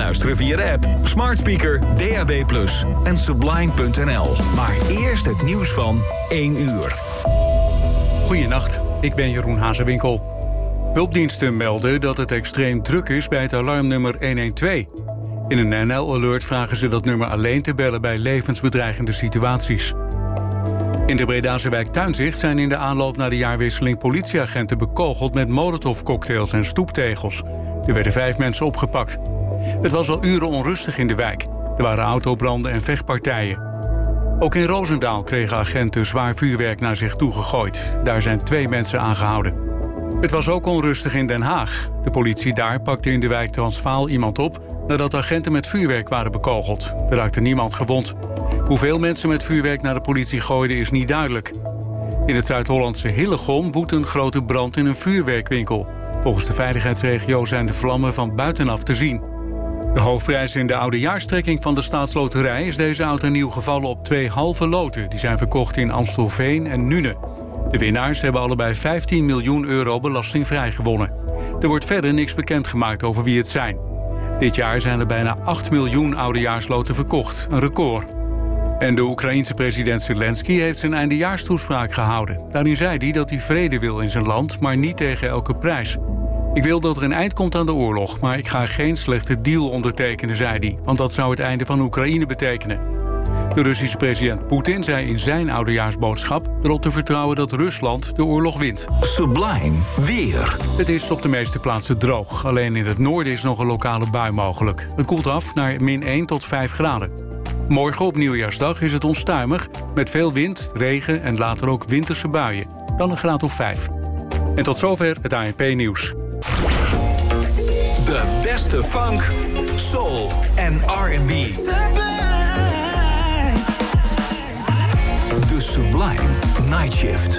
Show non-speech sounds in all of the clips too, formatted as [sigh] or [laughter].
beluisteren via de app, smart speaker, DAB+, en sublime.nl. Maar eerst het nieuws van 1 uur. Goedenacht, ik ben Jeroen Hazewinkel. Hulpdiensten melden dat het extreem druk is bij het alarmnummer 112. In een NL-alert vragen ze dat nummer alleen te bellen bij levensbedreigende situaties. In de Bredase wijk Tuinzicht zijn in de aanloop naar de jaarwisseling politieagenten bekogeld met molotovcocktails en stoeptegels. Er werden vijf mensen opgepakt. Het was al uren onrustig in de wijk. Er waren autobranden en vechtpartijen. Ook in Roosendaal kregen agenten zwaar vuurwerk naar zich toegegooid. Daar zijn twee mensen aangehouden. Het was ook onrustig in Den Haag. De politie daar pakte in de wijk Transvaal iemand op nadat agenten met vuurwerk waren bekogeld. Er raakte niemand gewond. Hoeveel mensen met vuurwerk naar de politie gooiden is niet duidelijk. In het Zuid-Hollandse Hillegom woedt een grote brand in een vuurwerkwinkel. Volgens de veiligheidsregio zijn de vlammen van buitenaf te zien. De hoofdprijs in de oudejaarstrekking van de staatsloterij is deze oud en nieuw gevallen op twee halve loten. Die zijn verkocht in Amstelveen en Nune. De winnaars hebben allebei 15 miljoen euro belastingvrij gewonnen. Er wordt verder niks bekendgemaakt over wie het zijn. Dit jaar zijn er bijna 8 miljoen oudejaarsloten verkocht, een record. En de Oekraïense president Zelensky heeft zijn eindejaarstoespraak gehouden. Daarin zei hij dat hij vrede wil in zijn land, maar niet tegen elke prijs. Ik wil dat er een eind komt aan de oorlog, maar ik ga geen slechte deal ondertekenen, zei hij, want dat zou het einde van Oekraïne betekenen. De Russische president Poetin zei in zijn oudejaarsboodschap erop te vertrouwen dat Rusland de oorlog wint. Sublime weer. Het is op de meeste plaatsen droog. Alleen in het noorden is nog een lokale bui mogelijk. Het koelt af naar min 1 tot 5 graden. Morgen op nieuwjaarsdag is het onstuimig met veel wind, regen en later ook winterse buien. Dan een graad of 5. En tot zover het ANP-nieuws. De beste funk, soul en R&B. De Sublime Night Shift.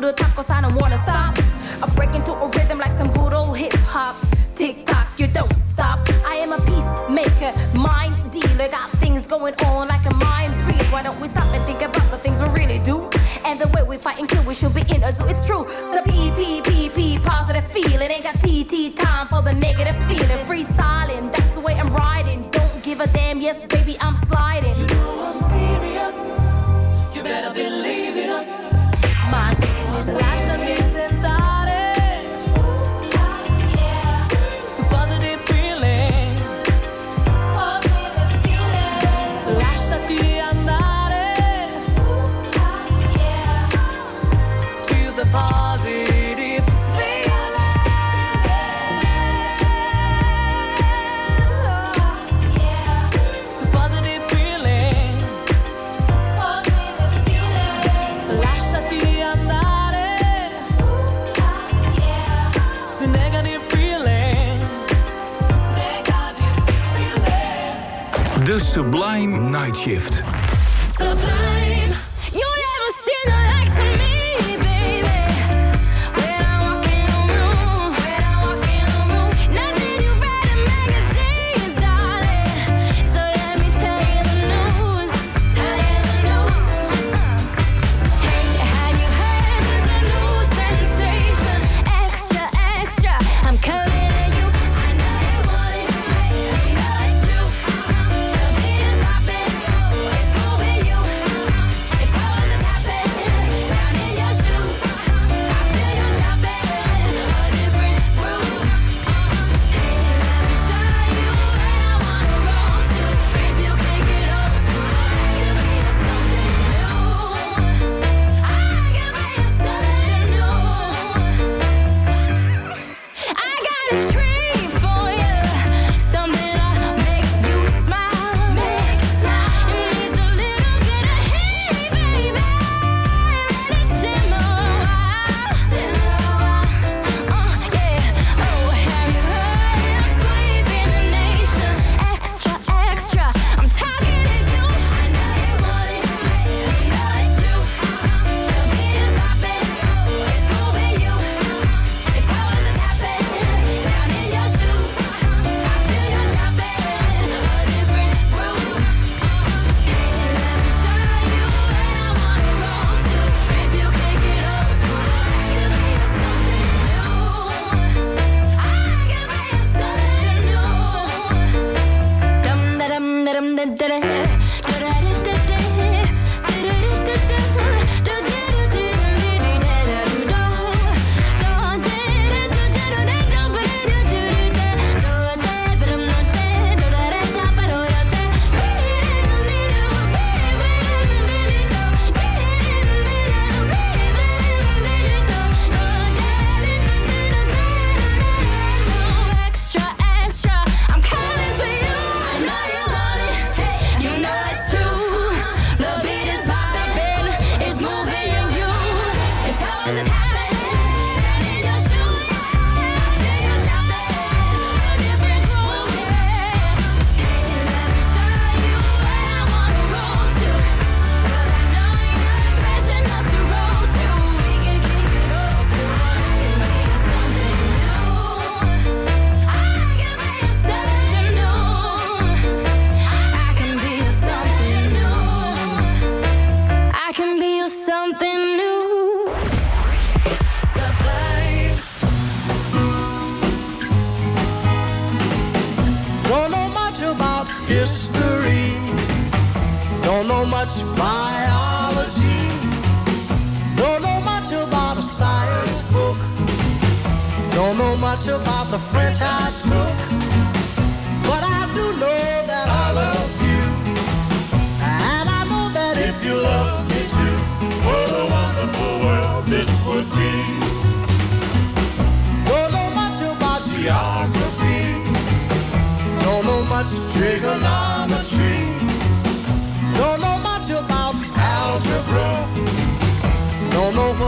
the tacos, I don't wanna stop. Sublime Night Shift.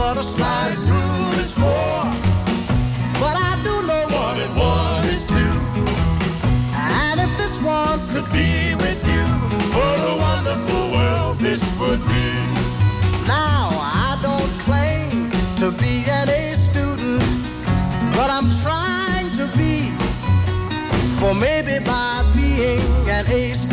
What a sliding rule is for. But I do know one and one is two. And if this one could be with you, what a wonderful world this would be. Now, I don't claim to be an A student, but I'm trying to be. For maybe by being an A student,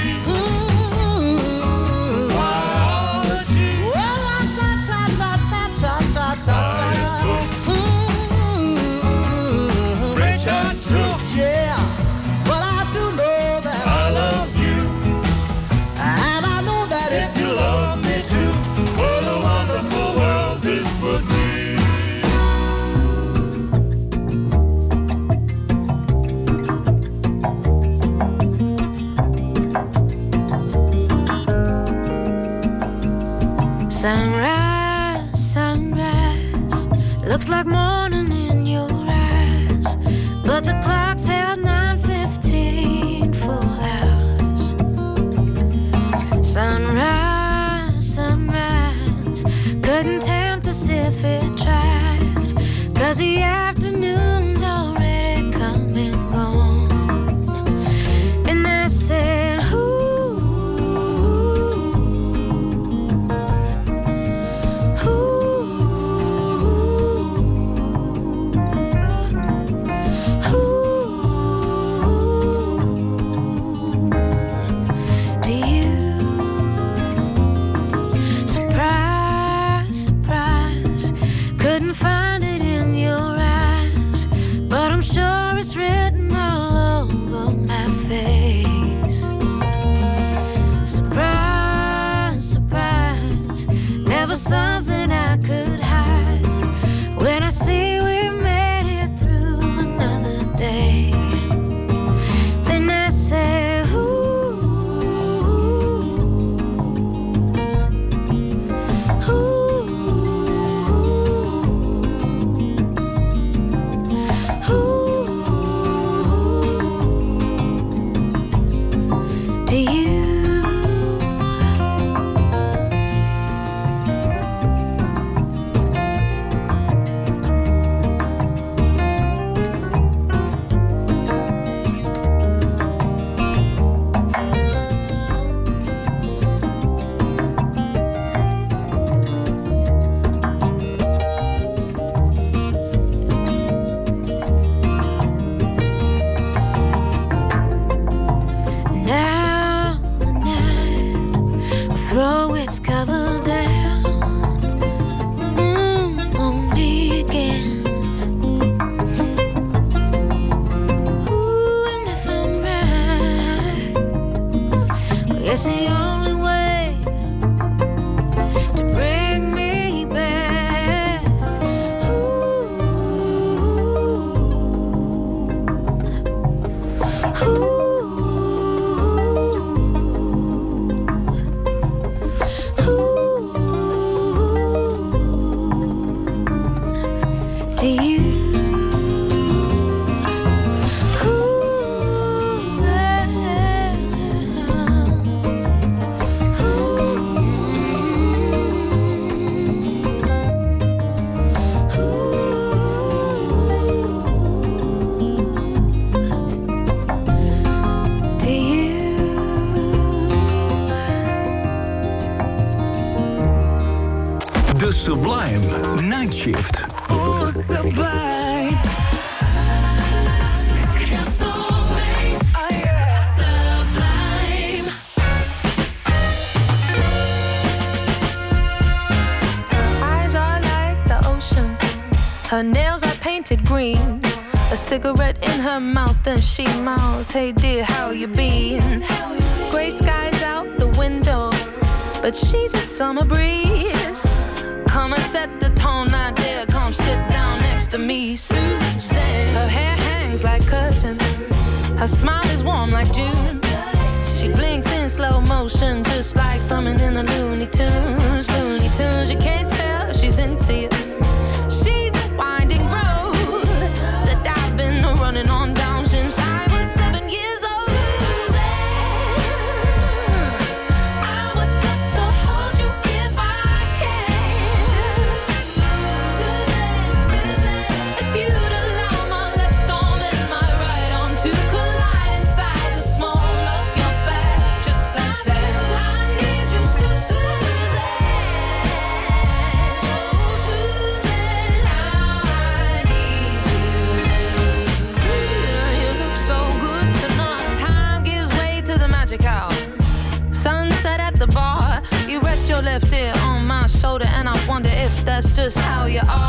Cigarette in her mouth, and she mouths, Hey dear, how you been? Gray skies out the window, but she's a summer breeze. Come and set the tone, I dare come sit down next to me, Susan. Her hair hangs like curtains, her smile is warm like June. She blinks in slow motion, just like something in the Looney Tunes. Looney Tunes, you can't tell she's into you. know you're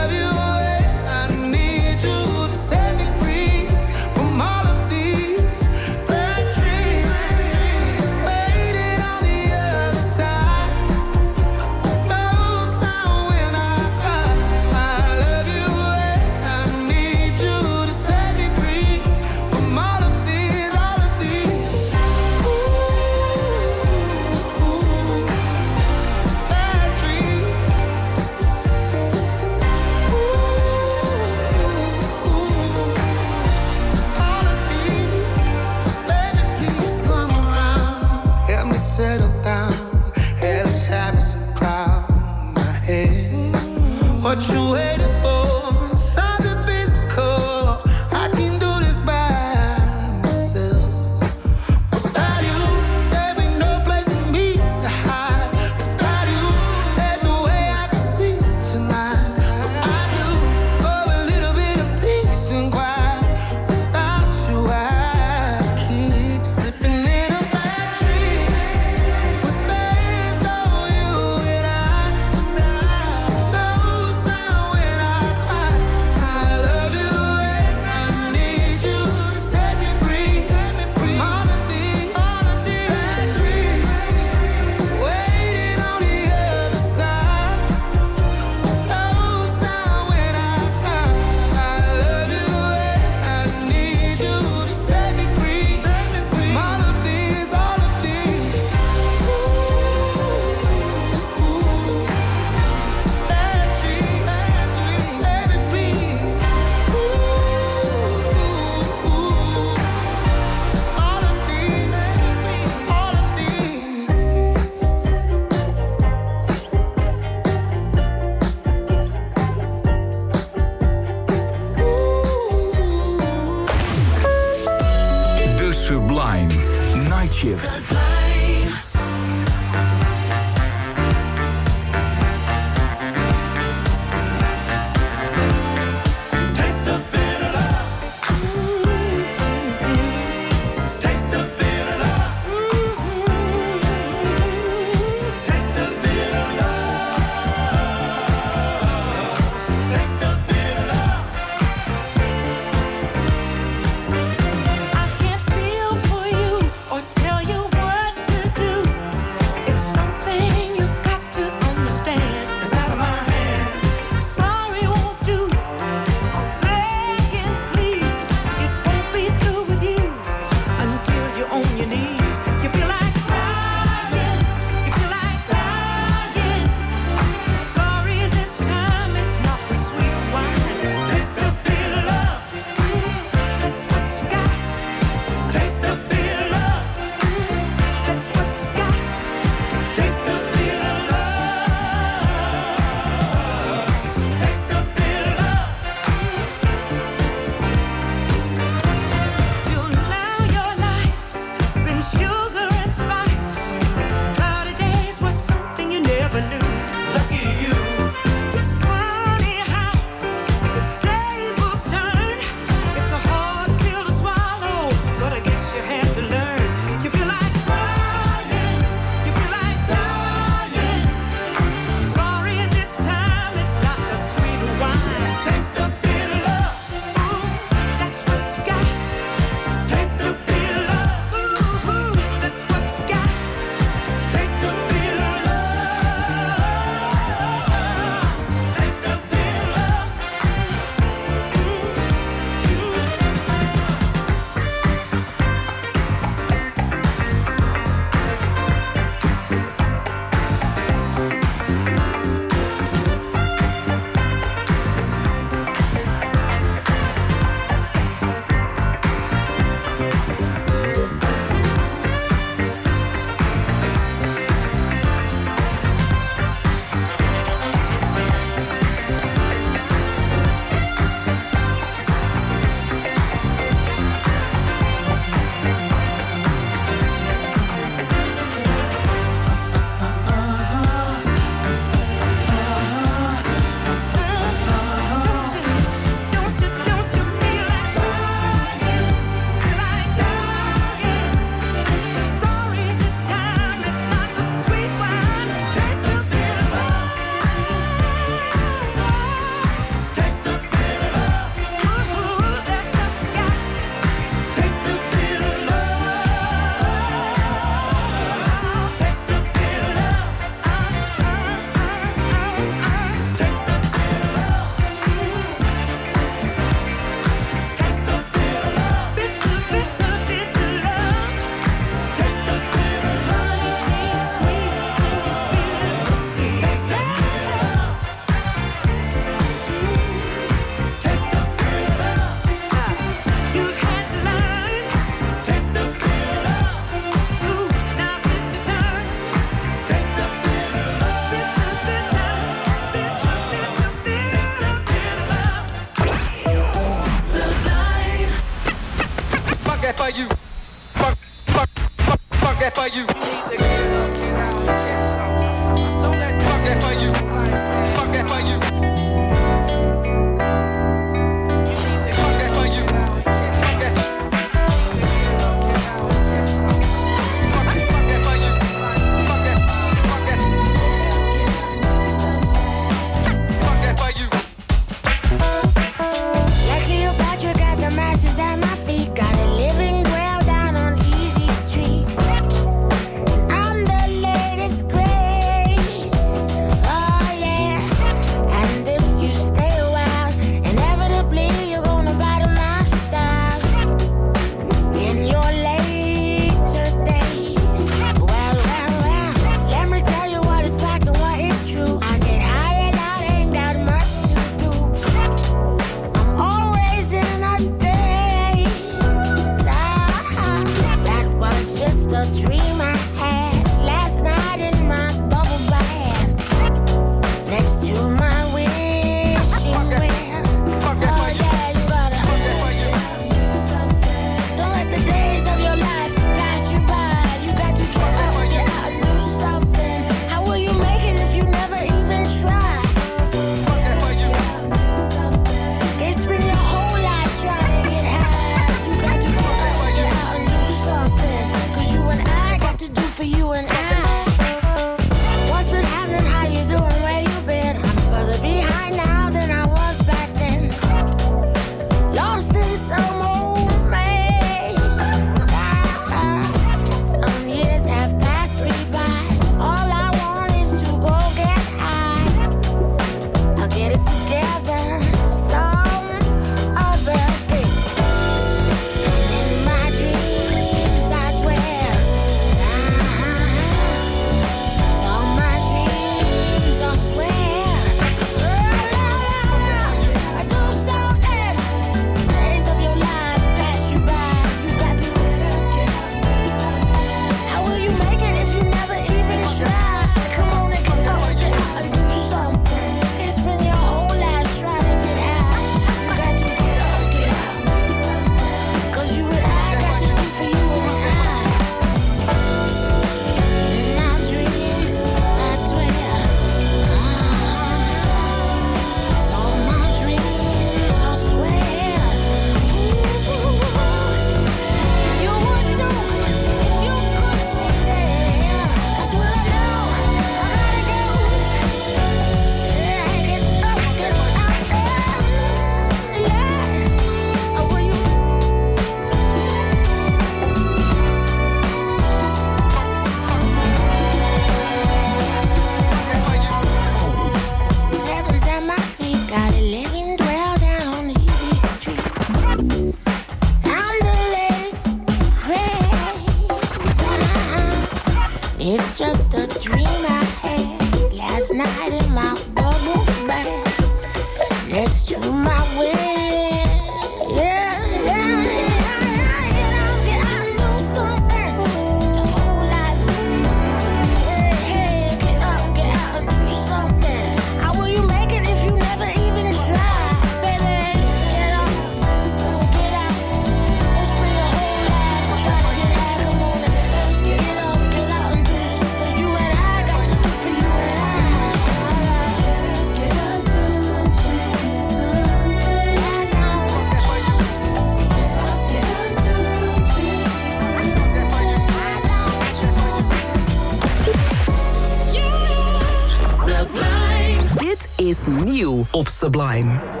time.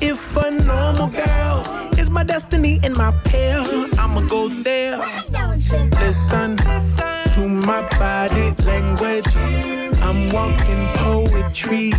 if a normal girl is my destiny and my pill. I'ma go there. Listen to my body language. I'm walking poetry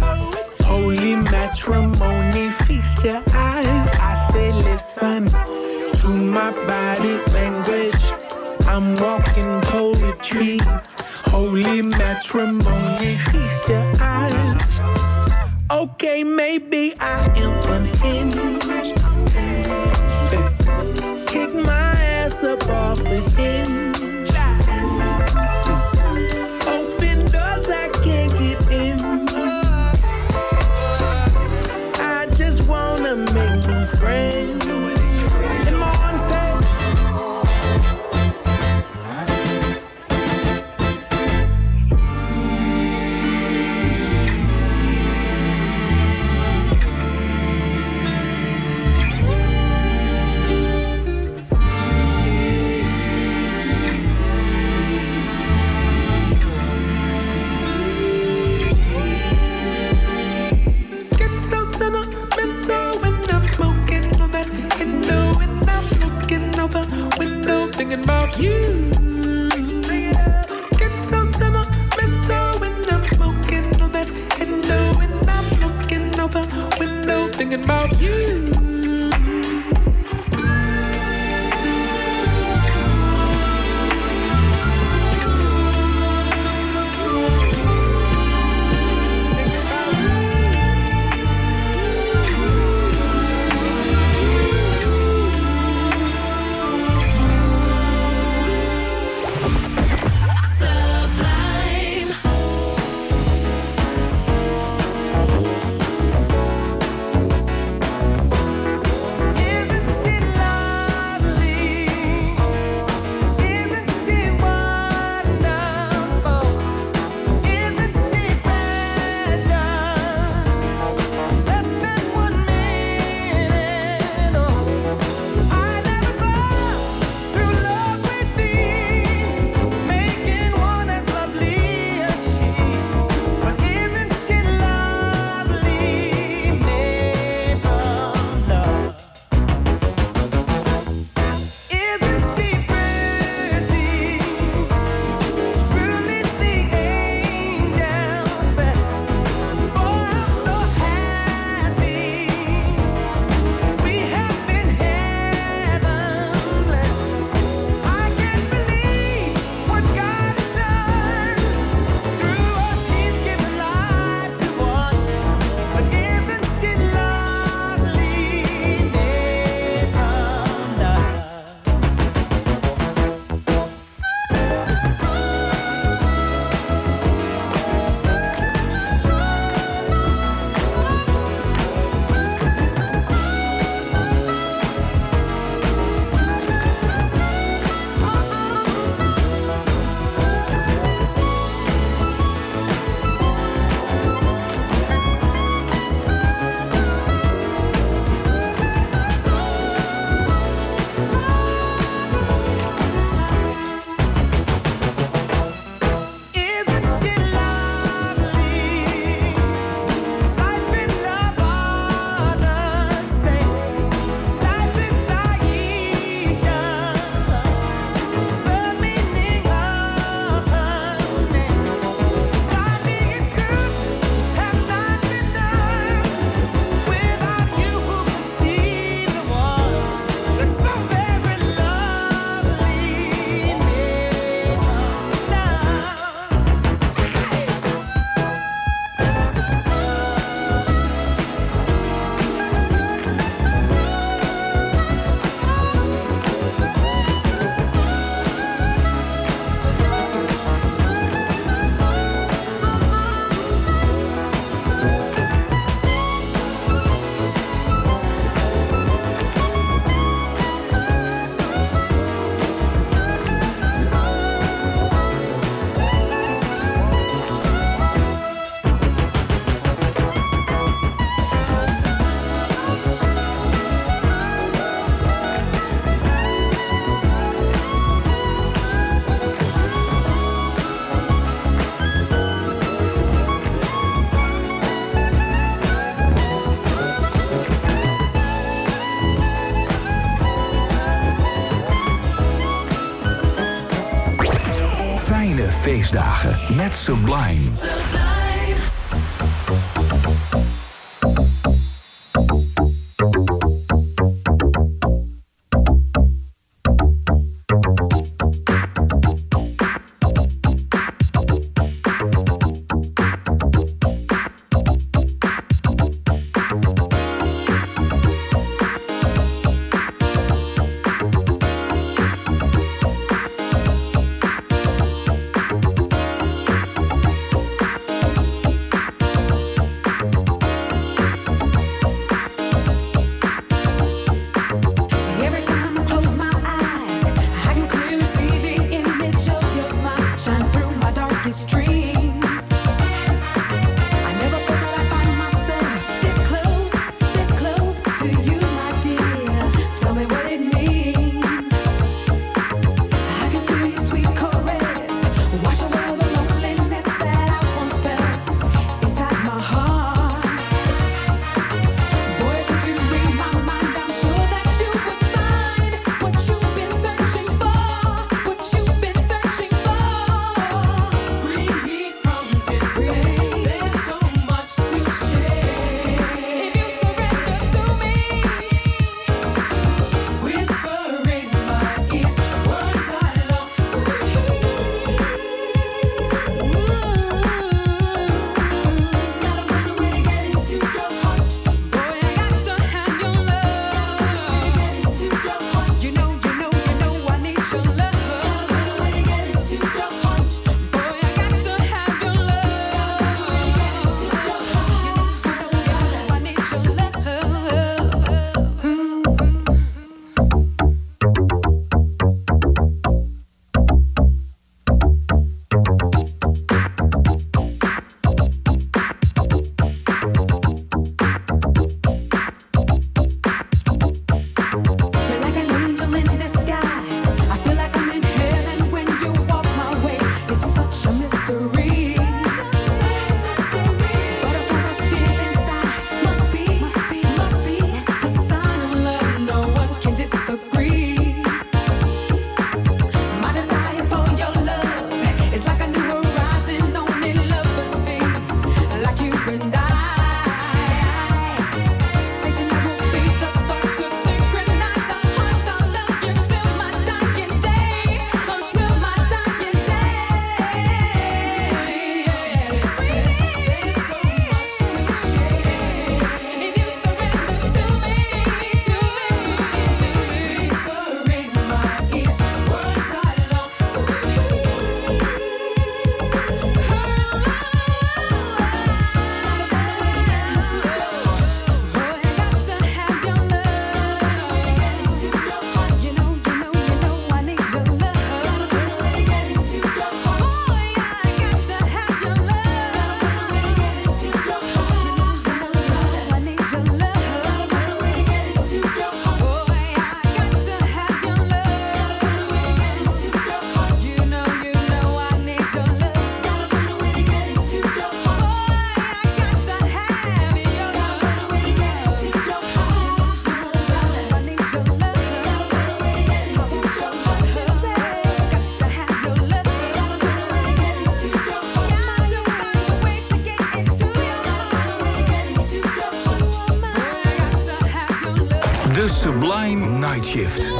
Nightshift.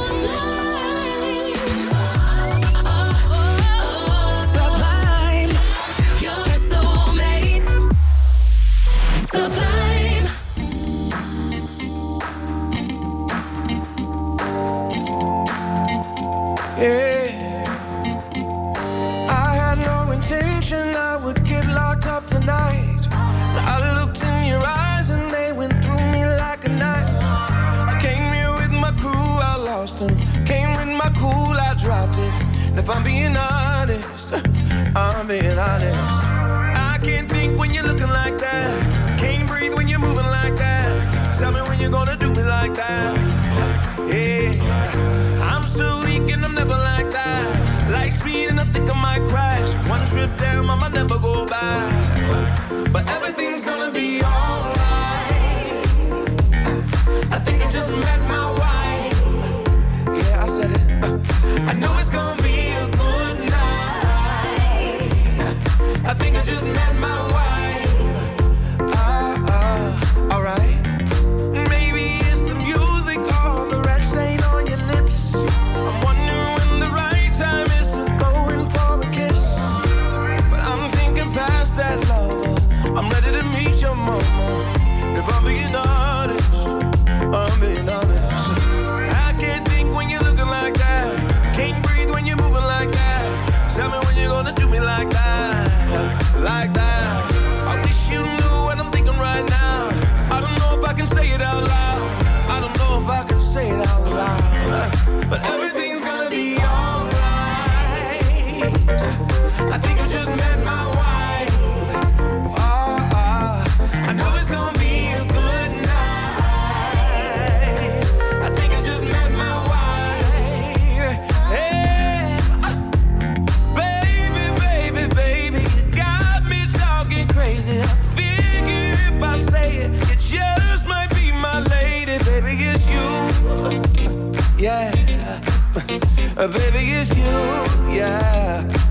And if I'm being honest, I'm being honest. I can't think when you're looking like that. Can't breathe when you're moving like that. Tell me when you're gonna do me like that. Yeah, I'm so weak and I'm never like that. Like speed and I think I might crash. One trip down, I might never go back. But everything's gonna be alright. it's you, yeah. [laughs] Baby, it's you, yeah